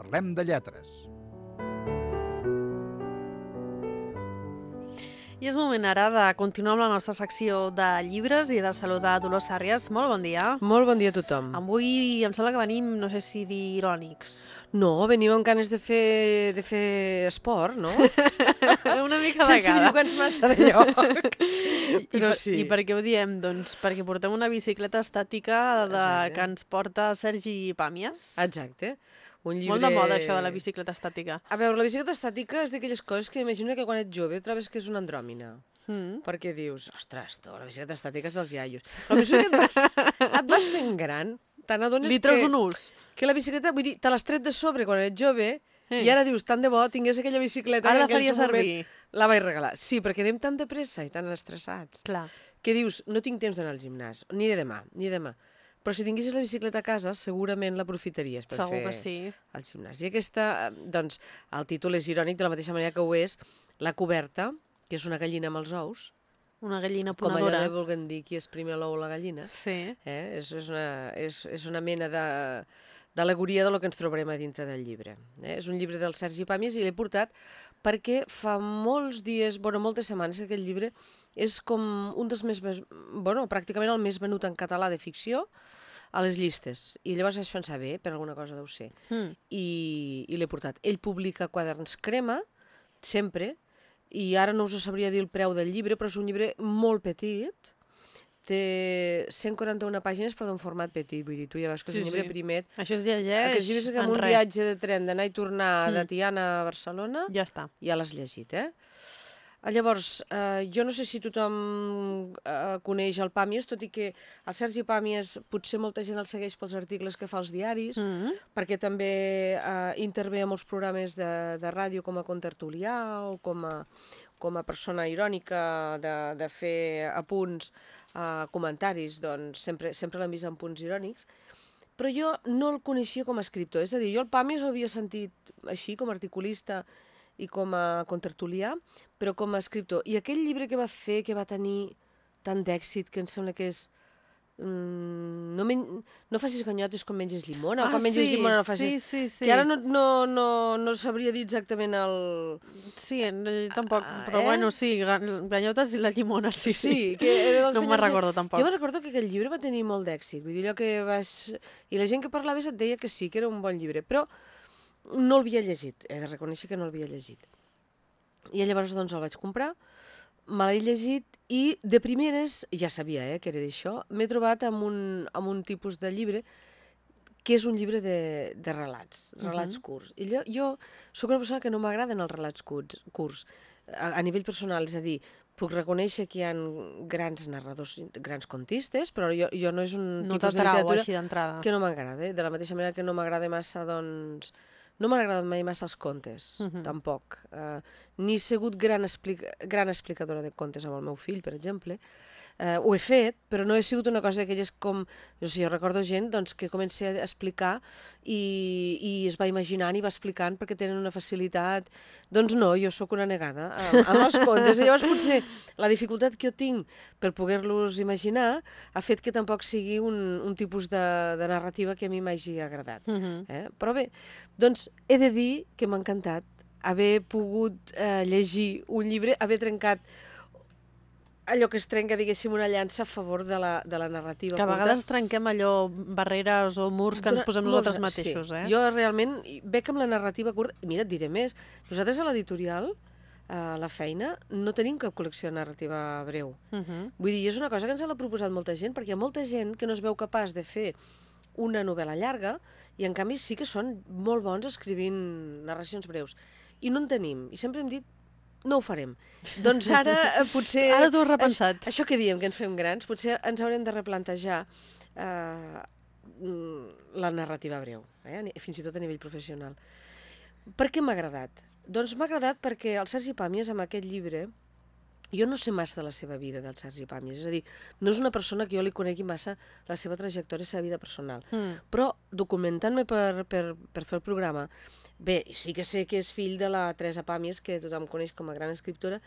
Parlem de lletres. I és moment ara de continuar amb la nostra secció de llibres i de saludar Dolors Sàrries. Molt bon dia. Molt bon dia a tothom. Avui em sembla que venim, no sé si dir irònics. No, venim amb ganes de fer, de fer esport, no? Una mica Sense vegada. llogar-nos massa de lloc. I, Però per, sí. I per què ho diem? Doncs perquè portem una bicicleta estàtica de, Exacte. que ens porta Sergi Pàmies. Exacte. Un llibre... Molt de moda, això de la bicicleta estàtica. A veure, la bicicleta estàtica és d'aquelles coses que imagino que quan ets jove trobes que és una andròmina. Mm. Perquè dius, ostres, tu, la bicicleta estàtica és dels iaios. Però a mesura que et vas, et vas fent gran, te n'adones Li que, treus un ús. que la bicicleta, vull dir, te l'has tret de sobre quan ets jove Eh. i ara dius, tant de bo, tingués aquella bicicleta Ara que la faria moment servir. La vaig regalar. Sí, perquè anem tan de pressa i tan estressats. Clar. que dius, no tinc temps d'anar al gimnàs, aniré demà, ni demà. Però si tinguessis la bicicleta a casa, segurament l'aprofitaries per Segur fer sí. el gimnàs. I aquesta, eh, doncs, el títol és irònic de la mateixa manera que ho és La coberta, que és una gallina amb els ous, Una gallina com allò ponedora. de vulguem dir qui esprime l'ou la gallina. Sí. Eh? És, és, una, és, és una mena de d'alegoria de lo que ens trobarem a dintre del llibre. Eh? És un llibre del Sergi Pàmies i l'he portat perquè fa molts dies, bueno, moltes setmanes que aquest llibre és com un dels més, bueno, pràcticament el més venut en català de ficció a les llistes. I llavors vaig pensar, bé, per alguna cosa deu ser. Mm. I, i l'he portat. Ell publica quaderns crema, sempre, i ara no us sabria dir el preu del llibre, però és un llibre molt petit, té 141 pàgines però d'un format petit, vull dir, tu ja veus que és Sí, un llibre sí. primet. Això es llegeix Aquests llibres que amb un res. viatge de tren d'anar i tornar de Mm. Tiana a Barcelona Ja està. ja l'has llegit, eh? Ah, Llavors, eh, jo no sé si tothom eh, coneix el Pàmies, tot i que el Sergi Pàmies potser molta gent el segueix pels articles que fa als diaris, Mm. perquè també eh, intervé a molts programes de, de ràdio com a contertulià o com a, com a persona irònica de, de fer apunts, eh, comentaris, doncs sempre, sempre l'hem vist en punts irònics. Però jo no el coneixia com a escriptor, és a dir, jo el Pàmies l'havia sentit així, com a articulista i com a contertulià, però com a escriptor. I aquell llibre que va fer, que va tenir tant d'èxit, que em sembla que és... Mm, no, men no facis ganyotes quan menges llimona, o quan menges sí, llimona no facis... sí, sí, sí. Que ara no, no, no, no sabria dir exactament el... Sí, no, jo tampoc, Ah, però eh? bueno, sí, ga- ganyotes i la llimona, sí, sí. Sí, que era dels No me'n recordo tampoc. Jo me'n recordo que aquell llibre va tenir molt d'èxit. Vull dir, allò que vas... I la gent que parlaves et deia que sí, que era un bon llibre, però no l'havia llegit. He de reconèixer que no l'havia llegit. I llavors doncs el vaig comprar, me l'he llegit i de primeres, ja sabia eh, que era d'això, m'he trobat amb un, amb un tipus de llibre que és un llibre de, de relats, relats uh -huh. curts. I jo, jo sóc una persona que no m'agraden els relats curts, curts a, a nivell personal, és a dir, puc reconèixer que hi ha grans narradors, grans contistes, però jo, jo no és un No tipus de literatura així que no m'agrada, eh? de la mateixa manera que no m'agrada massa, doncs... No m'han agradat mai massa els contes, uh Mhm. -huh. tampoc. Uh, ni he sigut gran, explica gran explicadora de contes amb el meu fill, per exemple. Uh, ho he fet, però no he sigut una cosa d'aquelles com... No sé, jo recordo gent doncs, que comença a explicar i, i es va imaginant i va explicant perquè tenen una facilitat... Doncs no, jo sóc una negada amb, amb els contes. I llavors potser la dificultat que jo tinc per poder-los imaginar ha fet que tampoc sigui un, un tipus de, de narrativa que a mi m'hagi agradat. Uh -huh. Eh? Però bé, doncs he de dir que m'ha encantat haver pogut eh, llegir un llibre, haver trencat allò que es trenca, diguéssim, una llança a favor de la, de la narrativa Que a vegades trenquem allò, barreres o murs que ens posem nosaltres mateixos, sí. eh? Jo realment veig que amb la narrativa curta... Mira, et diré més. Nosaltres a l'editorial, a la feina, no tenim cap col·lecció de narrativa breu. Uh -huh. Vull dir, és una cosa que ens l'ha proposat molta gent, perquè hi ha molta gent que no es veu capaç de fer una novel·la llarga i en canvi sí que són molt bons escrivint narracions breus. I no en tenim. I sempre hem dit no ho farem. Doncs ara eh, potser... Ara t'ho has repensat. Això, això que diem, que ens fem grans, potser ens haurem de replantejar eh, la narrativa breu, eh? fins i tot a nivell professional. Per què m'ha agradat? Doncs m'ha agradat perquè el Sergi Pàmies, amb aquest llibre, jo no sé massa de la seva vida, del Sergi Pàmies. És a dir, no és una persona que jo li conegui massa la seva trajectòria, la seva vida personal. Mm. Però documentant-me per, per, per fer el programa, bé, sí que sé que és fill de la Teresa Pàmies, que tothom coneix com a gran escriptora,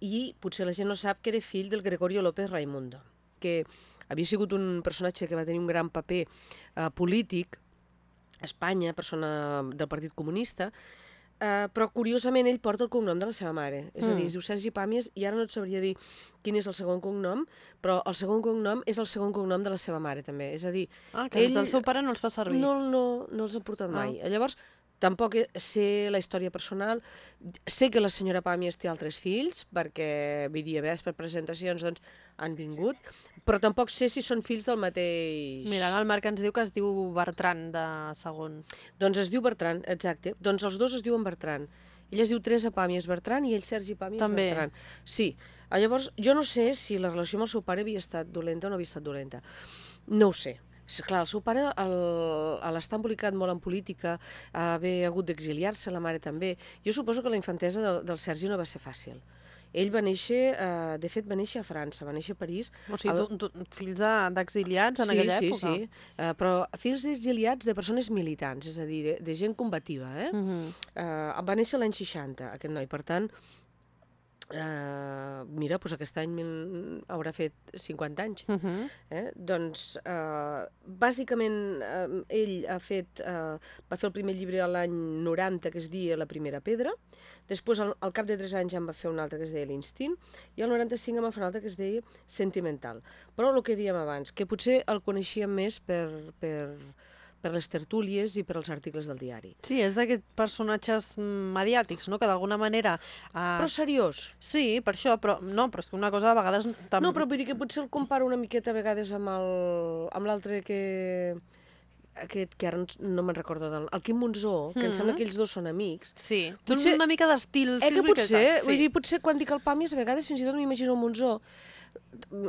i potser la gent no sap que era fill del Gregorio López Raimundo, que havia sigut un personatge que va tenir un gran paper eh, polític Espanya, persona del Partit Comunista, eh, però curiosament ell porta el cognom de la seva mare. És a dir, Mm. es diu Sergi Pàmies i ara no et sabria dir quin és el segon cognom, però el segon cognom és el segon cognom de la seva mare també. És a dir, Ah, que ell... Des del seu pare no els fa servir. no, no, no els ha portat Ah. mai. Llavors, tampoc sé la història personal. Sé que la senyora Pàmies té altres fills, perquè, vull dir, a vegades per presentacions doncs, han vingut, però tampoc sé si són fills del mateix... Mira, el Marc ens diu que es diu Bertran de segon. Doncs es diu Bertran, exacte. Doncs els dos es diuen Bertran. Ella es diu Teresa Pàmies Bertran i ell Sergi Pàmies També. Bertran. Sí. Llavors, jo no sé si la relació amb el seu pare havia estat dolenta o no havia estat dolenta. No ho sé. Clar, el seu pare, a l'estar embolicat molt en política, haver hagut d'exiliar-se, la mare també, jo suposo que la infantesa del, del Sergi no va ser fàcil. Ell va néixer, eh, de fet, va néixer a França, va néixer a París. O sigui, El- tu, tu, fills de- d'exiliats en sí, aquella sí, època. Sí, sí, uh, però fills d'exiliats de persones militants, és a dir, de, de gent combativa, eh? Mm -hmm. Uh, va néixer l'any 60, aquest noi, per tant, uh, mira, doncs aquest any haurà fet 50 anys. Mm -hmm. Eh? Doncs, uh, bàsicament, uh, ell ha fet, uh, va fer el primer llibre a l'any 90, que es deia La primera pedra, després, al, al cap de 3 anys, en va fer un altre que es deia L'instint, i al 95 en va fer un altre que es deia Sentimental. Però el que dèiem abans, que potser el coneixíem més per, per, per les tertúlies i per als articles del diari. Sí, és d'aquests personatges mm, mediàtics, no? Que d'alguna manera... Uh, Però seriós. Sí, per això, però no, però és que una cosa a vegades... Tam... No, però vull dir que potser el comparo una miqueta a vegades amb el- amb l'altre que aquest, que ara no- me'n recordo del... El Quim Monzó, que em sembla Mhm. que ells dos són amics. Sí, Potser- una mica d'estil. Eh, sí, que potser, sí. vull dir, potser quan dic el Pàmies, a vegades fins i tot m'imagino el Monzó.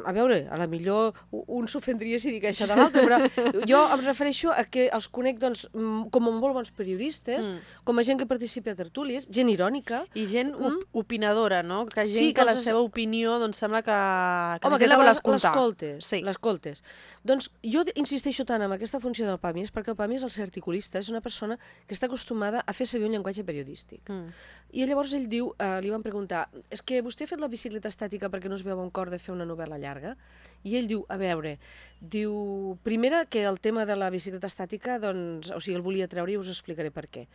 A veure, a la millor un s'ofendria si dic això de l'altre, però jo em refereixo a que els conec doncs, mm, com a molt bons periodistes, Mm. com a gent que participa a tertúlies, gent irònica, I gent op opinadora, no? Que gent Mm. Sí, que que la seva opinió doncs, sembla que, que Home, que gent la vol les- escoltar. l'escoltes, Sí. l'escoltes. Doncs jo insisteixo tant en aquesta funció del Pàmies perquè el Pàmies, al ser articulista, és una persona que està acostumada a fer servir un llenguatge periodístic. Mm. I llavors ell diu, eh, li van preguntar, és que vostè ha fet la bicicleta estàtica perquè no es veu un cor de fer una novel·la llarga? I ell diu, a veure, diu, primera que el tema de la bicicleta estàtica, doncs, o sigui, el volia treure i us explicaré per què.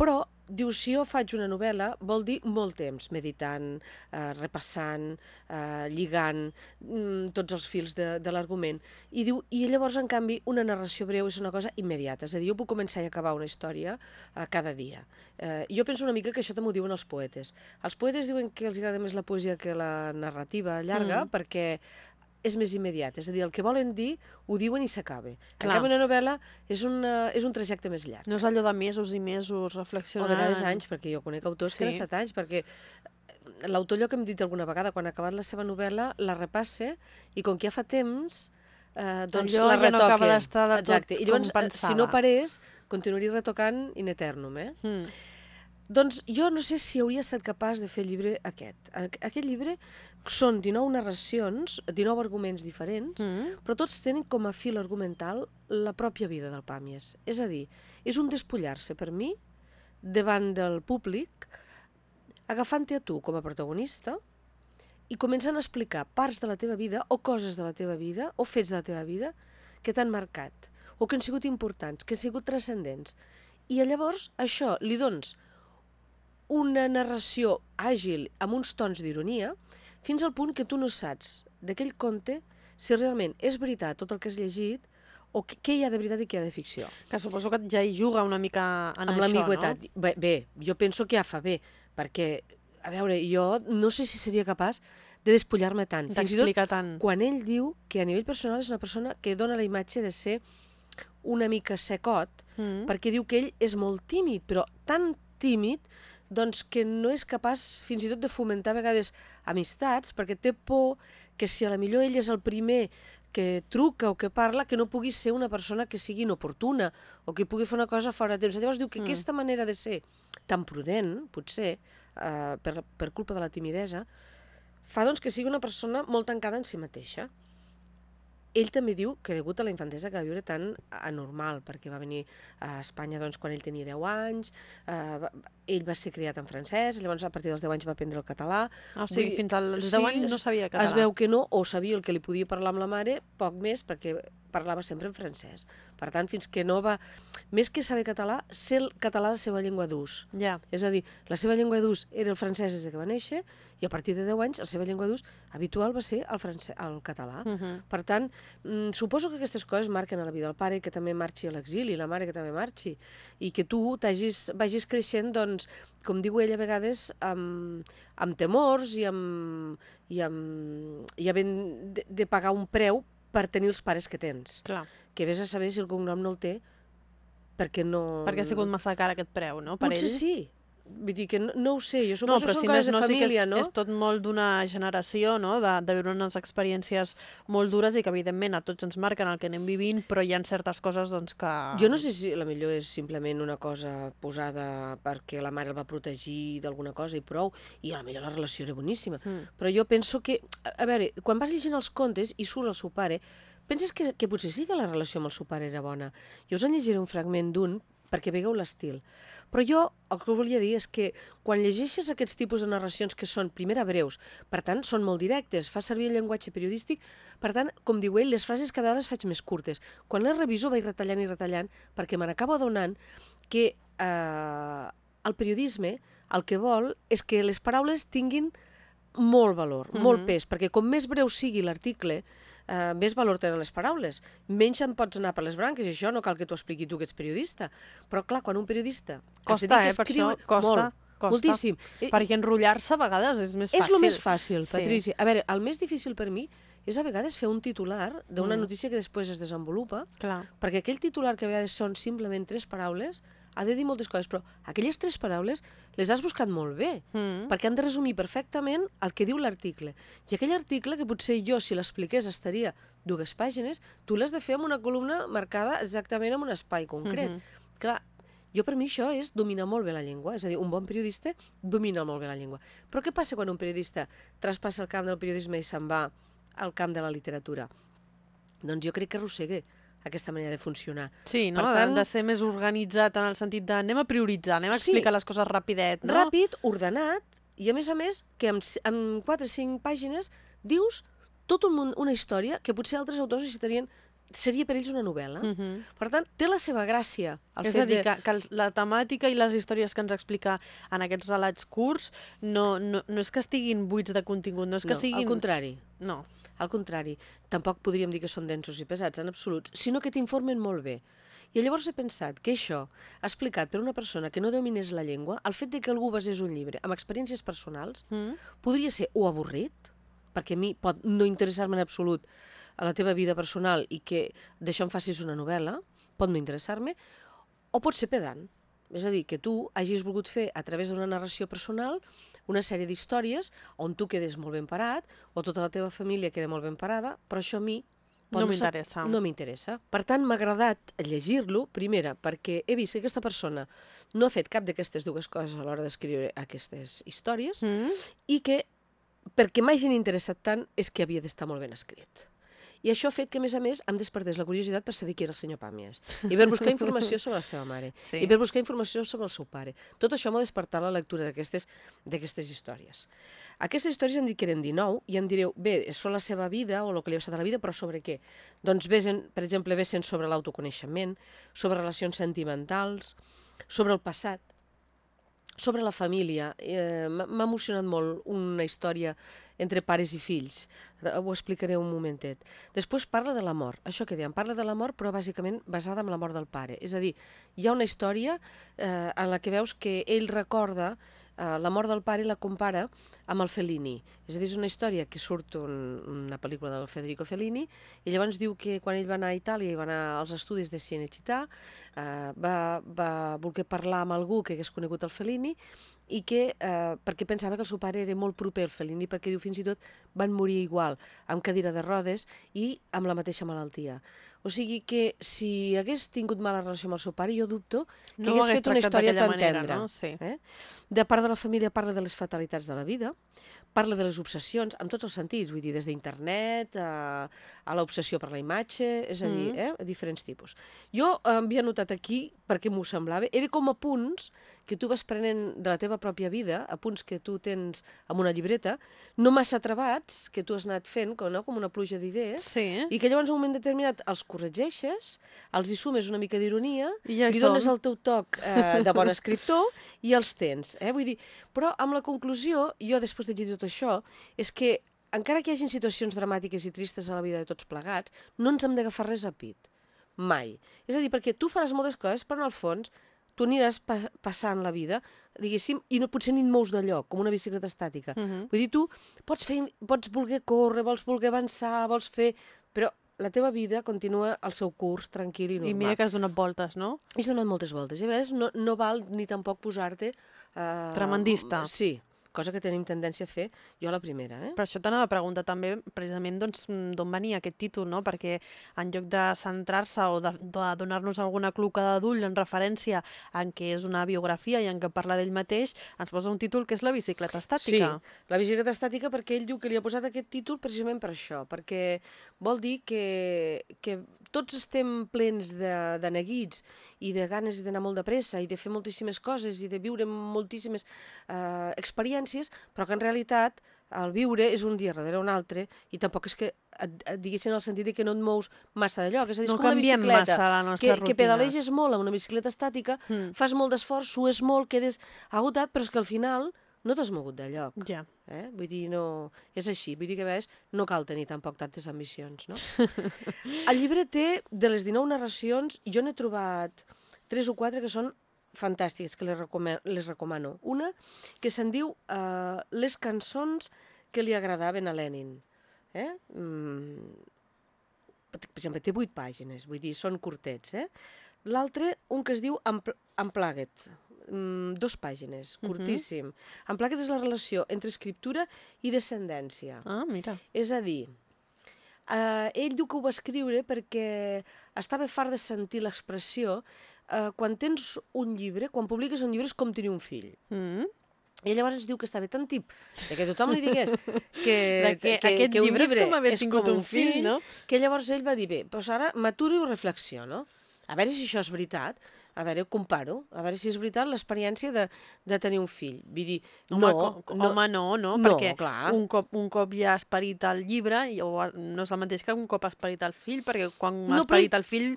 Però, diu, si jo faig una novel·la, vol dir molt temps, meditant, eh, repassant, eh, lligant mm, tots els fils de, de l'argument. I diu, i llavors, en canvi, una narració breu és una cosa immediata. És a dir, jo puc començar i acabar una història eh, cada dia. Eh, jo penso una mica que això també ho diuen els poetes. Els poetes diuen que els agrada més la poesia que la narrativa llarga, Mm. perquè és més immediat, és a dir, el que volen dir ho diuen i s'acaba. En canvi, una novel·la és, una, és un trajecte més llarg. No és allò de mesos i mesos O a reflexionant. vegades anys, perquè jo conec autors que han Sí. estat anys, perquè eh, l'autor, allò que hem dit alguna vegada, quan ha acabat la seva novel·la, la repasse i com que ja fa temps, eh, doncs Allò la ja no acaba d'estar tot Exacte. I llavors, eh, si no parés, continuaria retocant in eternum, eh? Mm. Doncs jo no sé si hauria estat capaç de fer el llibre aquest. Aqu- Aquest llibre són 19 narracions, 19 arguments diferents, Mm. però tots tenen com a fil argumental la pròpia vida del Pàmies. És a dir, és un despullar-se per mi davant del públic, agafant-te a tu com a protagonista i començant a explicar parts de la teva vida o coses de la teva vida o fets de la teva vida que t'han marcat o que han sigut importants, que han sigut transcendents. I llavors això li dones una narració àgil amb uns tons d'ironia fins al punt que tu no saps d'aquell conte si realment és veritat tot el que has llegit o què- hi ha de veritat i què hi ha de ficció. Que suposo que ja hi juga una mica en amb això, l'ambigüetat. no? Bé, bé, jo penso que ja fa bé, perquè, a veure, jo no sé si seria capaç de despullar-me tant. Fins i tot D'explicar tant. quan ell diu que a nivell personal és una persona que dona la imatge de ser una mica secot, Mm. perquè diu que ell és molt tímid, però tan tímid doncs que no és capaç fins i tot de fomentar a vegades amistats, perquè té por que si a la millor ell és el primer que truca o que parla, que no pugui ser una persona que sigui inoportuna o que pugui fer una cosa fora de temps. Llavors diu que Mm. aquesta manera de ser tan prudent, potser, eh, per, per culpa de la timidesa, fa doncs, que sigui una persona molt tancada en si mateixa. Ell també diu que degut a la infantesa que va viure tan anormal, perquè va venir a Espanya doncs, quan ell tenia 10 anys, eh, ell va ser criat en francès, llavors a partir dels 10 anys va aprendre el català. Ah, o sigui, Vull fins als 10 sí, anys no sabia català. Es veu que no, o sabia el que li podia parlar amb la mare, poc més, perquè parlava sempre en francès. Per tant, fins que no va... Més que saber català, ser el català la seva llengua d'ús. Ja. És a dir, la seva llengua d'ús era el francès des de que va néixer i a partir de 10 anys la seva llengua d'ús habitual va ser el, francès, el català. Uh -huh. Per tant, mm, suposo que aquestes coses marquen a la vida del pare que també marxi a l'exili, la mare que també marxi, i que tu t'hagis vagis creixent, doncs, com diu ella a vegades, amb, amb temors i amb, i amb, i havent de, de pagar un preu per tenir els pares que tens. Clar. Que vés a saber si el cognom no el té perquè no... Perquè ha sigut massa car aquest preu, no? Per Potser ell. sí. Vull dir que no, no ho sé, jo No, suposo però que si són no és, coses de no, sí que família, és, no? és tot molt d'una generació, no? De, de viure unes experiències molt dures i que, evidentment, a tots ens marquen el que anem vivint, però hi ha certes coses, doncs, que... Jo no sé si la millor és simplement una cosa posada perquè la mare el va protegir d'alguna cosa i prou, i a la millor la relació era boníssima. Mm. Però jo penso que, a a veure, quan vas llegint els contes i surt el seu pare, penses que, que potser sí que la relació amb el seu pare era bona. Jo us en llegiré un fragment d'un perquè veieu l'estil. Però jo el que volia dir és que quan llegeixes aquests tipus de narracions que són, primera, breus, per tant, són molt directes, fa servir el llenguatge periodístic, per tant, com diu ell, les frases cada vegada les faig més curtes. Quan les reviso vaig retallant i retallant perquè me n'acabo adonant que eh, el periodisme el que vol és que les paraules tinguin molt valor, mm -hmm. molt pes, perquè com més breu sigui l'article, eh, més valor tenen les paraules. Menys en pots anar per les branques, i això no cal que t'ho expliqui tu, que ets periodista. Però, clar, quan un periodista... Costa, eh, per això, costa, molt, costa. Moltíssim. Perquè enrotllar-se a vegades és més és fàcil. el més fàcil, Sí. Patrícia. A veure, el més difícil per mi és a vegades fer un titular d'una Mm. notícia que després es desenvolupa, Clar. perquè aquell titular que a vegades són simplement tres paraules ha de dir moltes coses, però aquelles tres paraules les has buscat molt bé, Mm. perquè han de resumir perfectament el que diu l'article. I aquell article, que potser jo, si l'expliqués, estaria dues pàgines, tu l'has de fer amb una columna marcada exactament en un espai concret. Mhm. Clar, jo per mi això és dominar molt bé la llengua, és a dir, un bon periodista domina molt bé la llengua. Però què passa quan un periodista traspassa el camp del periodisme i se'n va al camp de la literatura? Doncs jo crec que arrossega aquesta manera de funcionar. Sí, no? Per tant- de ser més organitzat en el sentit de anem a prioritzar, anem a Sí. explicar les coses rapidet, no? Ràpid, ordenat, i a més a més que en, c- en 4 o 5 pàgines dius tota un, una història que potser altres autors necessitarien seria per ells una novel·la. Mm. Mhm. Per tant, té la seva gràcia. El És fet a dir, de... que, que la temàtica i les històries que ens explica en aquests relats curts no, no, no és que estiguin buits de contingut, no és que no, siguin... al contrari. No. Al contrari, tampoc podríem dir que són densos i pesats, en absolut, sinó que t'informen molt bé. I llavors he pensat que això, explicat per una persona que no dominés la llengua, el fet de que algú basés un llibre amb experiències personals, Mm? podria ser o avorrit, perquè a mi pot no interessar-me en absolut a la teva vida personal i que d'això em facis una novel·la, pot no interessar-me, o pot ser pedant. És a dir, que tu hagis volgut fer a través d'una narració personal una sèrie d'històries on tu quedes molt ben parat o tota la teva família queda molt ben parada, però això a mi No m'interessa. No m'interessa. Per tant, m'ha agradat llegir-lo, primera, perquè he vist que aquesta persona no ha fet cap d'aquestes dues coses a l'hora d'escriure aquestes històries, Mm? i que perquè m'hagin interessat tant és que havia d'estar molt ben escrit. I això ha fet que, a més a més, em despertés la curiositat per saber qui era el senyor Pàmies. I per buscar informació sobre la seva mare. Sí. I per buscar informació sobre el seu pare. Tot això m'ha despertat la lectura d'aquestes històries. Aquestes històries em dit que eren 19 i em direu, bé, són la seva vida o el que li ha passat a la vida, però sobre què? Doncs vesen, per exemple, vesen sobre l'autoconeixement, sobre relacions sentimentals, sobre el passat, sobre la família. Eh, m'ha emocionat molt una història entre pares i fills. Eh, Ho explicaré un momentet. Després parla de la mort. Això que dèiem, parla de la mort, però bàsicament basada en la mort del pare. És a dir, hi ha una història eh, en la que veus que ell recorda eh, la mort del pare i la compara amb el Fellini. És a dir, és una història que surt un, una pel·lícula del Federico Fellini i llavors diu que quan ell va anar a Itàlia i va anar als estudis de Cinecittà eh, va, va voler parlar amb algú que hagués conegut el Fellini i que, eh, perquè pensava que el seu pare era molt proper al Fellini, perquè diu fins i tot van morir igual, amb cadira de rodes i amb la mateixa malaltia. O sigui que si hagués tingut mala relació amb el seu pare, jo dubto que No hagués fet una història tan manera, tendra. no? Sí. Eh? De part de la família parla de les fatalitats de la vida, parla de les obsessions en tots els sentits, vull dir, des d'internet a, a l'obsessió per la imatge, és a dir, Mm. eh, a diferents tipus. Jo eh, havia notat aquí, perquè m'ho semblava, era com a punts que tu vas prenent de la teva pròpia vida, a punts que tu tens amb una llibreta, no massa trebats, que tu has anat fent, com, no? com una pluja d'idees, Sí. i que llavors en un moment determinat els corregeixes, els hi sumes una mica d'ironia, I ja li dones som. el teu toc eh, de bon escriptor i els tens. Eh? Vull dir, però amb la conclusió, jo després de llegir tot això, és que encara que hi hagin situacions dramàtiques i tristes a la vida de tots plegats, no ens hem d'agafar res a pit. Mai. És a dir, perquè tu faràs moltes coses, però en el fons tu aniràs pa passant la vida, diguéssim, i no potser ni et mous de lloc, com una bicicleta estàtica. Mhm. Vull dir, tu pots, fer, pots voler córrer, vols voler avançar, vols fer... Però la teva vida continua el seu curs tranquil i normal. I mira que has donat voltes, no? Has donat moltes voltes. I a vegades no, no val ni tampoc posar-te... Uh, Tremendista. Sí, cosa que tenim tendència a fer, jo la primera, eh? Per això t'anava a preguntar també, precisament, doncs, d'on venia aquest títol, no? Perquè en lloc de centrar-se o de, de donar-nos alguna clucada d'ull en referència en què és una biografia i en què parla d'ell mateix, ens posa un títol que és la bicicleta estàtica. Sí, la bicicleta estàtica perquè ell diu que li ha posat aquest títol precisament per això, perquè vol dir que, que tots estem plens de, de neguits i de ganes d'anar molt de pressa i de fer moltíssimes coses i de viure moltíssimes eh, experiències, però que en realitat el viure és un dia darrere un altre i tampoc és que et, et diguessin el sentit de que no et mous massa de lloc. És a dir, No com una canviem bicicleta massa la nostra que, rutina. que pedaleges molt amb una bicicleta estàtica, Mm. fas molt d'esforç, sues molt, quedes agotat, però és que al final no t'has mogut de lloc. Ja. Eh? Vull dir, no... És així, vull dir que a vegades no cal tenir tampoc tantes ambicions, no? El llibre té, de les 19 narracions, jo n'he trobat tres o quatre que són fantàstiques, que les, recomano, les recomano. Una que se'n diu uh, Les cançons que li agradaven a Lenin. Eh? Mm, per exemple, té vuit pàgines, vull dir, són curtets, eh? L'altre, un que es diu Unplugged, mm, dos pàgines, curtíssim. Uh -huh. Unplugged és la relació entre escriptura i descendència. Ah, mira. És a dir, eh, ell diu que ho va escriure perquè estava fart de sentir l'expressió eh, quan tens un llibre, quan publiques un llibre és com tenir un fill. Mm. I llavors ens diu que estava tan tip de que tothom li digués que, De que aquest un llibre és com haver tingut com un fill, no? que llavors ell va dir, bé, doncs ara m'aturo i ho reflexiono. A veure si això és veritat, a veure, comparo, a veure si és veritat l'experiència de, de tenir un fill. Vull dir, Home, no, co- home, no, no, no, perquè clar. un cop, un cop ja has parit el llibre, o no és el mateix que un cop has parit el fill, perquè quan No, has però- parit el fill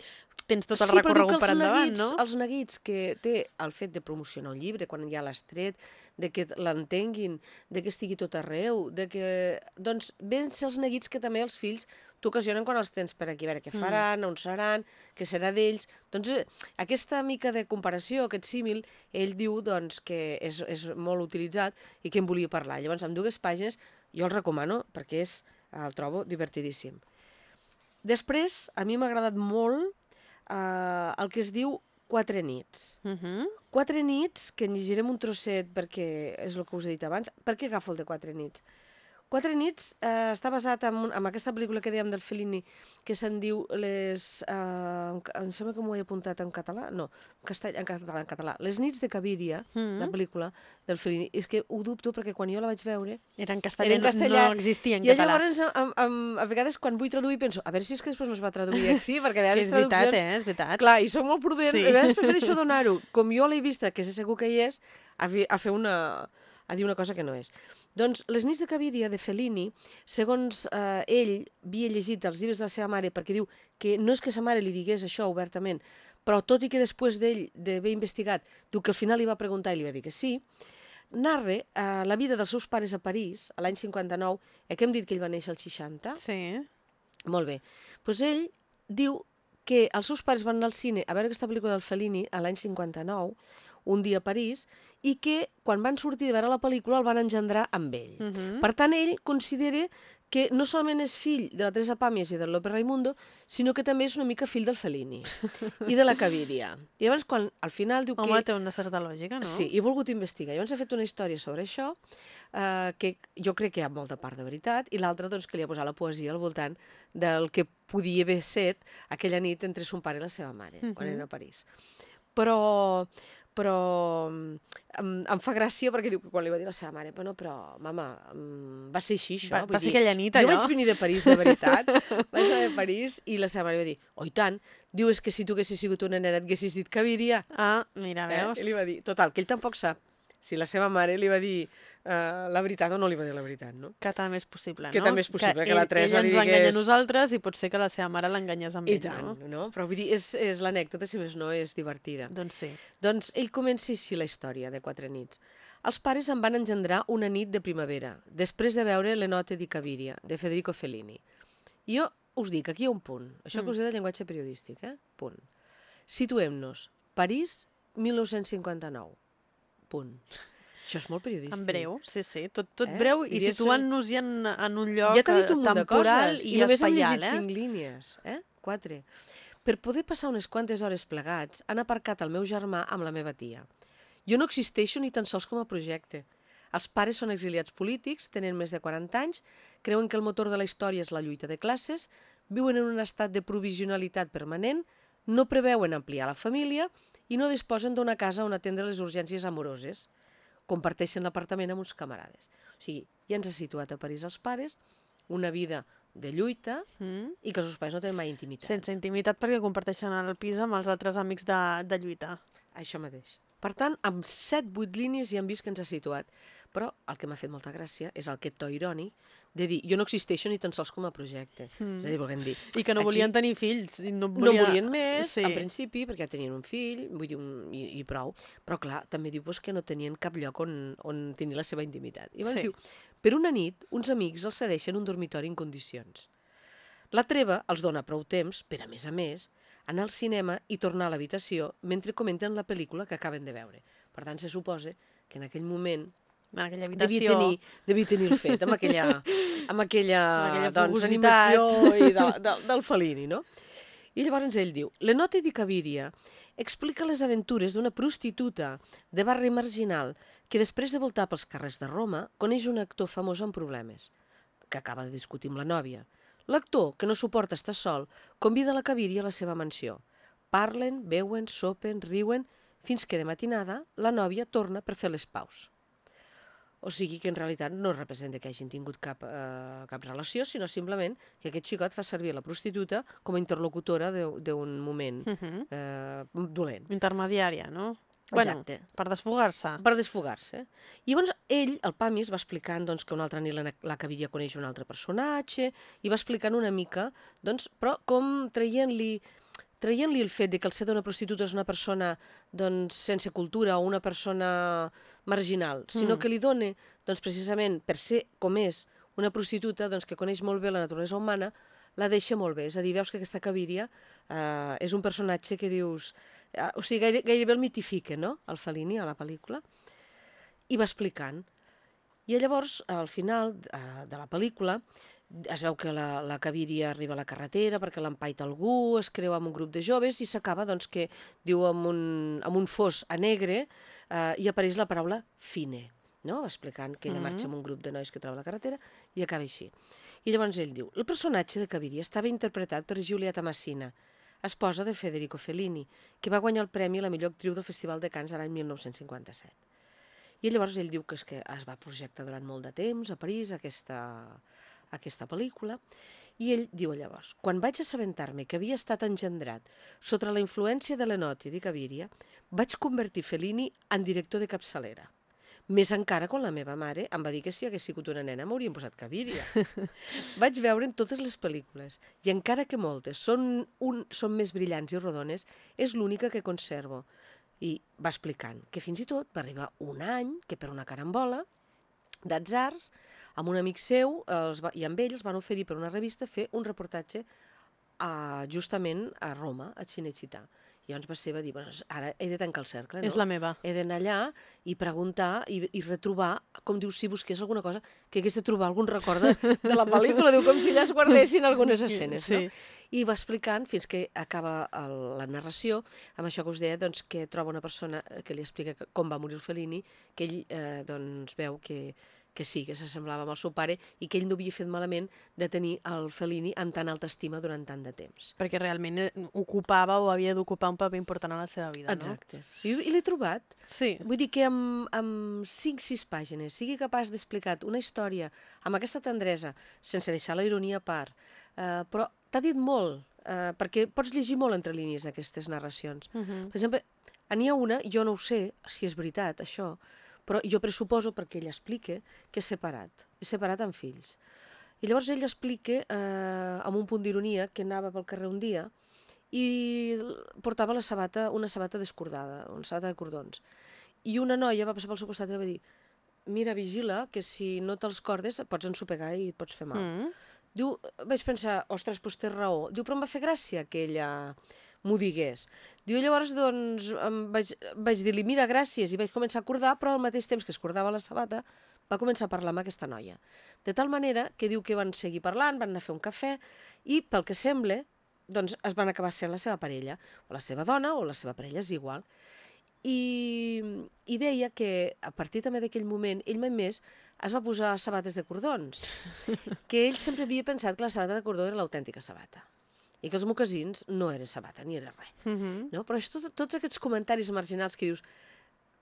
tens tot el sí, recorregut per endavant, neguits, no? Els neguits que té el fet de promocionar un llibre, quan ja l'has tret, de que l'entenguin, de que estigui tot arreu, de que... Doncs ven ser els neguits que també els fills t'ocasionen quan els tens per aquí, a veure què faran, on seran, què serà d'ells... Doncs eh, aquesta mica de comparació, aquest símil, ell diu doncs, que és, és molt utilitzat i que en volia parlar. Llavors, amb dues pàgines, jo el recomano perquè és, el trobo divertidíssim. Després, a mi m'ha agradat molt eh, el que es diu Quatre nits. Uh -huh. Quatre nits, que en llegirem un trosset perquè és el que us he dit abans. Per què agafo el de Quatre nits? Quatre nits eh, està basat en, un, en aquesta pel·lícula que dèiem del Fellini, que se'n diu les... Eh, em sembla que m'ho he apuntat en català. No, en, castell, en català, en català. Les nits de Cabiria, mm Mhm. la pel·lícula del Fellini. És que ho dubto perquè quan jo la vaig veure Era en castellà, era en castellà. no existia en I català. llavors, am, am, a vegades, quan vull traduir, penso, a veure si és que després no es va traduir així, perquè a vegades és veritat, eh? És veritat. Clar, i soc molt prudent, Sí. sí. a vegades prefereixo donar-ho, com jo l'he vista, que sé segur que hi és, a, fi, a fer una a dir una cosa que no és. Doncs Les nits de Caviria, de Fellini, segons eh, ell havia llegit els llibres de la seva mare, perquè diu que no és que sa mare li digués això obertament, però tot i que després d'ell d'haver investigat, diu que al final li va preguntar i li va dir que sí, narra eh, la vida dels seus pares a París, a l'any 59, eh, que hem dit que ell va néixer al 60, Sí. molt bé. Doncs ell diu que els seus pares van anar al cine a veure aquesta pel·lícula del Fellini a l'any 59, un dia a París, i que quan van sortir de veure la pel·lícula el van engendrar amb ell. Uh -huh. Per tant, ell considera que no solament és fill de la Teresa Pàmies i del Lope Raimundo, sinó que també és una mica fill del Fellini i de la Caviria. I llavors, quan al final diu Home, que... té una certa lògica, no? Sí, i he volgut investigar. Llavors ha fet una història sobre això, eh, que jo crec que hi ha molta part de veritat, i l'altra, doncs, que li ha posat la poesia al voltant del que podia haver set aquella nit entre son pare i la seva mare, quan Mhm. era a París. Però, però mm, em, em fa gràcia perquè diu que quan li va dir la seva mare, bueno, però, mama, mm, va ser així, això. Va, Vull va ser dir, aquella nit, jo allò. vaig venir de París, de veritat, vaig anar de París, i la seva mare va dir, oh, i tant, diu, és que si tu haguessis sigut una nena et haguessis dit que viria. Ah, mira, Eh? veus? I li va dir, total, que ell tampoc sap si la seva mare li va dir uh, la veritat o no li va dir la veritat, no? Que també és possible, Que no? també és possible, que la ell, Teresa ell li ens enganya a digués- nosaltres i pot ser que la seva mare l'enganyés amb I ell, tant, no? no? Però vull dir, és, és l'anècdota, si més no, és divertida. Doncs sí. Doncs ell comença així la història de Quatre nits. Els pares em van engendrar una nit de primavera, després de veure Le note di Caviria, de Federico Fellini. Jo us dic, aquí hi ha un punt. Això que us he de llenguatge periodístic, eh? Punt. Situem-nos. París, 1959. Punt. Això és molt periodístic. En breu, sí, sí, tot, tot Eh? breu i ser- situant-nos-hi en, en un lloc ja dit un temporal i, i només hem espaial, llegit eh? cinc línies, eh? Quatre. Per poder passar unes quantes hores plegats, han aparcat el meu germà amb la meva tia. Jo no existeixo ni tan sols com a projecte. Els pares són exiliats polítics, tenen més de 40 anys, creuen que el motor de la història és la lluita de classes, viuen en un estat de provisionalitat permanent, no preveuen ampliar la família i no disposen d'una casa on atendre les urgències amoroses. Comparteixen l'apartament amb uns camarades. O sigui, ja ens ha situat a París els pares, una vida de lluita Mm? i que els seus pares no tenen mai intimitat. Sense intimitat perquè comparteixen el pis amb els altres amics de, de lluita. Això mateix. Per tant, amb 7-8 línies ja hem vist que ens ha situat. Però el que m'ha fet molta gràcia és el que to irònic de dir jo no existeixo ni tan sols com a projecte. Mm. És a dir, volem dir... I que no aquí volien tenir fills. I no, No volia... en volien més, sí. en principi, perquè ja tenien un fill, vull dir, un, i, i prou. Però, clar, també diu pues, que no tenien cap lloc on, on tenir la seva intimitat. I llavors sí. diu, per una nit, uns amics els cedeixen un dormitori en condicions. La treva els dona prou temps per, a més a més, anar al cinema i tornar a l'habitació mentre comenten la pel·lícula que acaben de veure. Per tant, se suposa que en aquell moment En aquella devia habitació... tenir, devia tenir el fet amb aquella, amb aquella, Amb aquella doncs, animació i de, de, del Fellini, no? I llavors ell diu, Le note di Caviria explica les aventures d'una prostituta de barri marginal que després de voltar pels carrers de Roma coneix un actor famós amb problemes, que acaba de discutir amb la nòvia. L'actor, que no suporta estar sol, convida la Caviria a la seva mansió. Parlen, beuen, sopen, riuen, fins que de matinada la nòvia torna per fer les paus. O sigui que en realitat no representa que hagin tingut cap, eh, cap relació, sinó simplement que aquest xicot fa servir la prostituta com a interlocutora de- d'un moment Mhm. eh, dolent. Intermediària, no? Exacte. Bueno, per desfogar-se. Per desfogar-se. I llavors ell, el Pamis, va explicant doncs, que una altra nit la, la Caviria coneix un altre personatge i va explicant una mica, doncs, però com traient-li traient-li el fet de que el ser d'una prostituta és una persona doncs, sense cultura o una persona marginal, sinó Mm. que li dona, doncs, precisament per ser com és una prostituta doncs, que coneix molt bé la naturalesa humana, la deixa molt bé. És a dir, veus que aquesta Caviria eh, és un personatge que dius... Eh, o sigui, gaire, gairebé el mitifica, no?, el Fellini, a la pel·lícula, i va explicant. I llavors, al final eh, de la pel·lícula, es veu que la, la Caviria arriba a la carretera perquè l'empaita algú, es creu amb un grup de joves i s'acaba, doncs, que diu amb un, amb un fos a negre eh, i apareix la paraula fine, no? explicant que ella Mhm. marxa amb un grup de nois que troba la carretera i acaba així. I llavors ell diu, el personatge de Caviria estava interpretat per Giulietta Massina, esposa de Federico Fellini, que va guanyar el premi a la millor actriu del Festival de Cannes l'any 1957. I llavors ell diu que, és que es va projectar durant molt de temps a París aquesta, aquesta pel·lícula, i ell diu llavors, quan vaig assabentar-me que havia estat engendrat sota la influència de Lenotti di Caviria, vaig convertir Fellini en director de capçalera. Més encara quan la meva mare em va dir que si hagués sigut una nena m'haurien posat Caviria. Vaig veure en totes les pel·lícules i encara que moltes són, un, són més brillants i rodones, és l'única que conservo. I va explicant que fins i tot va arribar un any que per una carambola d'atzars, amb un amic seu els va, i amb ell els van oferir per una revista fer un reportatge a, justament a Roma, a Cinecittà. I llavors va ser, va dir, bueno, ara he de tancar el cercle, no? És la meva. He d'anar allà i preguntar i, i retrobar, com diu, si busqués alguna cosa que hagués de trobar algun record de, de la pel·lícula, diu, com si allà es guardessin algunes escenes, Sí. no? I va explicant fins que acaba el, la narració amb això que us deia, doncs, que troba una persona eh, que li explica com va morir el Fellini, que ell eh, doncs, veu que, que sí, que s'assemblava amb el seu pare i que ell no havia fet malament de tenir el Fellini en tan alta estima durant tant de temps. Perquè realment eh, ocupava o havia d'ocupar un paper important a la seva vida, Exacte. I, i l'he trobat. Sí. Vull dir que amb, amb 5-6 pàgines sigui capaç d'explicar una història amb aquesta tendresa, sense deixar la ironia a part, eh, però t'ha dit molt, eh, perquè pots llegir molt entre línies d'aquestes narracions. Uh -huh. Per exemple, n'hi ha una, jo no ho sé si és veritat, això, però jo pressuposo, perquè ell explica, que és separat, és separat amb fills. I llavors ell explica, eh, amb un punt d'ironia, que anava pel carrer un dia i portava la sabata, una sabata descordada, una sabata de cordons. I una noia va passar pel seu costat i va dir mira, vigila, que si no te'ls cordes et pots ensopegar i et pots fer mal. Mm. Diu, vaig pensar, ostres, doncs té raó. Diu, però em va fer gràcia que ella m'ho digués. Diu, llavors, doncs, em vaig, vaig dir-li, mira, gràcies, i vaig començar a acordar, però al mateix temps que es cordava la sabata, va començar a parlar amb aquesta noia. De tal manera que diu que van seguir parlant, van anar a fer un cafè, i pel que sembla, doncs es van acabar sent la seva parella, o la seva dona, o la seva parella, és igual. I, i deia que a partir també d'aquell moment, ell mai més es va posar sabates de cordons, que ell sempre havia pensat que la sabata de cordó era l'autèntica sabata i que els mocasins no era sabata ni era res. Uh -huh. No? Però això, tot, tots aquests comentaris marginals que dius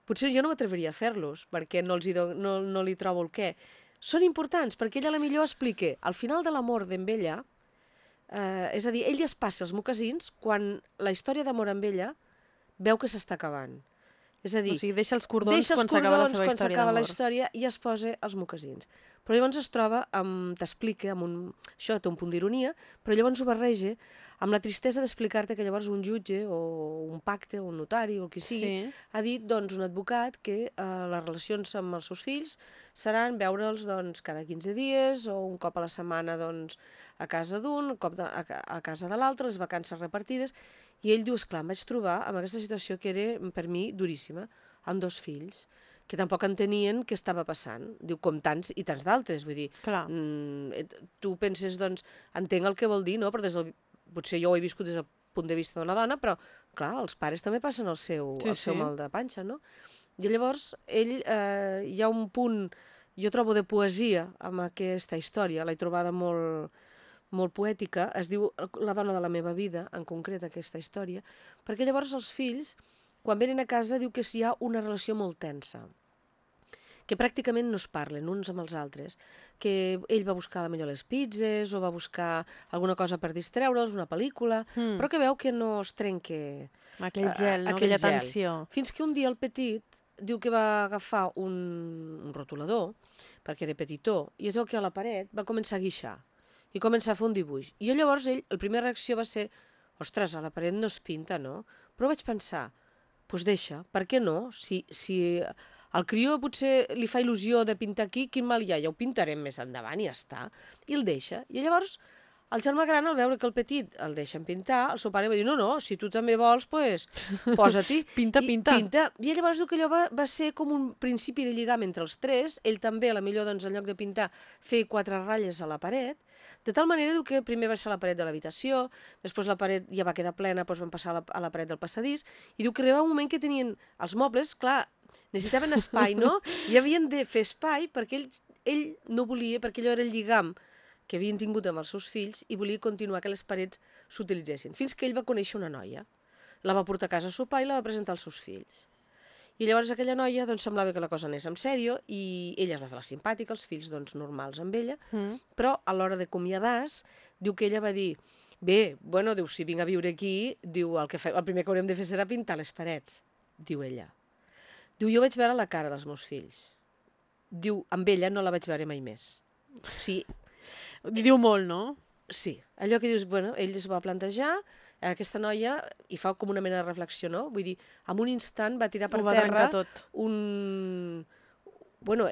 potser jo no m'atreviria a fer-los perquè no, els hi do, no, no li trobo el què, són importants perquè ella la millor explica al final de l'amor d'en ella, eh, és a dir, ell es passa els mocasins quan la història d'amor amb ella veu que s'està acabant. És a dir, O sigui, deixa els cordons deixa els quan s'acaba la seva història la història i es posa els mocasins. Però llavors es troba amb... t'explica, amb un... això té un punt d'ironia, però llavors ho barreja amb la tristesa d'explicar-te que llavors un jutge o un pacte o un notari o que sigui Sí. ha dit, doncs, un advocat que eh, les relacions amb els seus fills seran veure'ls doncs, cada 15 dies o un cop a la setmana doncs, a casa d'un, un cop de, a, a casa de l'altre, les vacances repartides, i ell diu, esclar, em vaig trobar amb aquesta situació que era per mi duríssima, amb dos fills, que tampoc entenien què estava passant. Diu, com tants i tants d'altres, vull dir, Clar. mm, tu penses, doncs, entenc el que vol dir, no? però des del, potser jo ho he viscut des del punt de vista de la dona, però, clar, els pares també passen el seu, Sí, el seu sí. mal de panxa, no? I llavors, ell, eh, hi ha un punt, jo trobo de poesia amb aquesta història, l'he trobada molt, molt poètica, es diu La dona de la meva vida, en concret aquesta història, perquè llavors els fills, quan venen a casa, diu que hi ha una relació molt tensa que pràcticament no es parlen uns amb els altres, que ell va buscar a millor les pizzas o va buscar alguna cosa per distreure'ls, una pel·lícula, Mm. però que veu que no es trenca Aquell a- gel, no? aquell aquella gel. tensió. fins que un dia el petit diu que va agafar un, un rotulador, perquè era petitó, i es veu que a la paret va començar a guixar i començar a fer un dibuix. I jo llavors ell, la primera reacció va ser ostres, a la paret no es pinta, no? Però vaig pensar, doncs pues deixa, per què no? Si, si al crió potser li fa il·lusió de pintar aquí, quin mal hi ha? Ja ho pintarem més endavant i ja està. I el deixa. I llavors el germà gran, al veure que el petit el deixen pintar, el seu pare va dir, no, no, si tu també vols, pues, posa-t'hi. Pinta, I, pinta. pinta. I llavors diu que allò va, va ser com un principi de lligam entre els tres, ell també, a la millor, doncs, en lloc de pintar, fer quatre ratlles a la paret, de tal manera diu que primer va ser la paret de l'habitació, després la paret ja va quedar plena, doncs van passar a la, a la paret del passadís, i diu que arribava un moment que tenien els mobles, clar, necessitaven espai, no? I havien de fer espai perquè ell, ell no volia, perquè allò era el lligam que havien tingut amb els seus fills i volia continuar que les parets s'utilitzessin. Fins que ell va conèixer una noia. La va portar a casa a sopar i la va presentar als seus fills. I llavors aquella noia doncs, semblava que la cosa anés en sèrio i ella es va fer la simpàtica, els fills doncs, normals amb ella, Mm. però a l'hora de comiadar diu que ella va dir bé, bueno, diu, si vinc a viure aquí, diu, el, que fe, el primer que haurem de fer serà pintar les parets, diu ella. Diu, jo vaig veure la cara dels meus fills. Diu, amb ella no la vaig veure mai més. O sigui, Diu molt, no? sí, allò que dius, bueno, ell es va plantejar, aquesta noia, i fa com una mena de reflexió, no? Vull dir, en un instant va tirar per Ho va terra tot. un, bueno,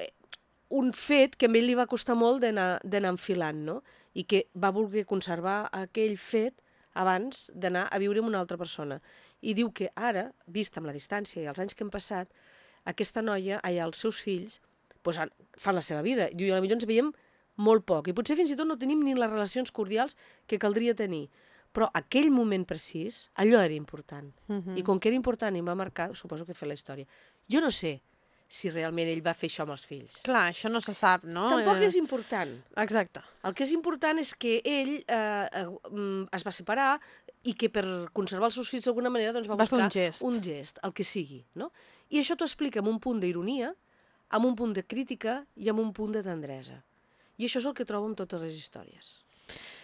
un fet que a ell li va costar molt d'anar enfilant, no? I que va voler conservar aquell fet abans d'anar a viure amb una altra persona. I diu que ara, vist amb la distància i els anys que han passat, aquesta noia, ai, els seus fills, doncs, fan la seva vida. Diu, i potser ens veiem molt poc. I potser fins i tot no tenim ni les relacions cordials que caldria tenir. Però aquell moment precís, allò era important. Mhm. I com que era important i em va marcar, suposo que fer la història. Jo no sé si realment ell va fer això amb els fills. Clar, això no se sap, no? Tampoc Eh, és important. Exacte. El que és important és que ell eh, eh, mm, es va separar i que per conservar els seus fills d'alguna manera doncs, va, Va buscar un gest. un gest, el que sigui. No? I això t'ho explica amb un punt d'ironia, amb un punt de crítica i amb un punt de tendresa. I això és el que trobo en totes les històries.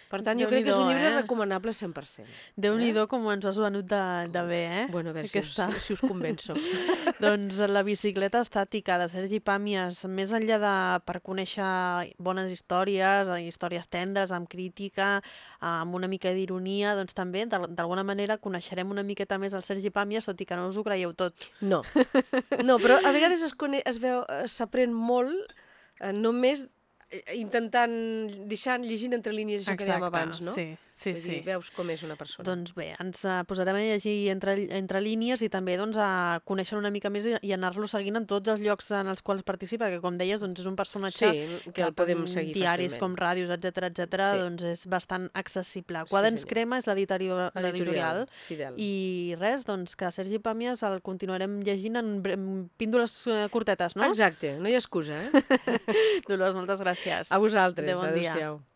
Per tant, jo crec que és un Déu-n'hi-do, llibre eh? recomanable 100%. Déu-n'hi-do com ens has venut de, de bé, eh? Bueno, a veure si Aquesta. us, si us convenço. Doncs la bicicleta estàtica de Sergi Pàmies, més enllà de per conèixer bones històries, eh, històries tendres, amb crítica, amb una mica d'ironia, doncs també d'al- d'alguna manera coneixerem una miqueta més el Sergi Pàmies, tot i que no us ho creieu tot. No. No, però a vegades es, cone... es veu, eh, s'aprèn molt eh, només eh, intentant, deixant, llegint entre línies això que dèiem abans, no? Sí, sí, Vull sí. dir, veus com és una persona. Doncs bé, ens eh, posarem a llegir entre, entre línies i també doncs, a conèixer una mica més i, i anar-lo seguint en tots els llocs en els quals participa, que com deies doncs, és un personatge Sí, que el podem seguir diaris fàcilment. com ràdios, etc etc, Sí. doncs és bastant accessible. Sí, Quadens senyor. Crema és l'editorial Editorial, fidel. i res, doncs que Sergi Pàmies el continuarem llegint en, en píndoles eh, curtetes, no? Exacte, no hi ha excusa, eh? Dolors, moltes gràcies. A vosaltres, Adéu, bon adéu-siau.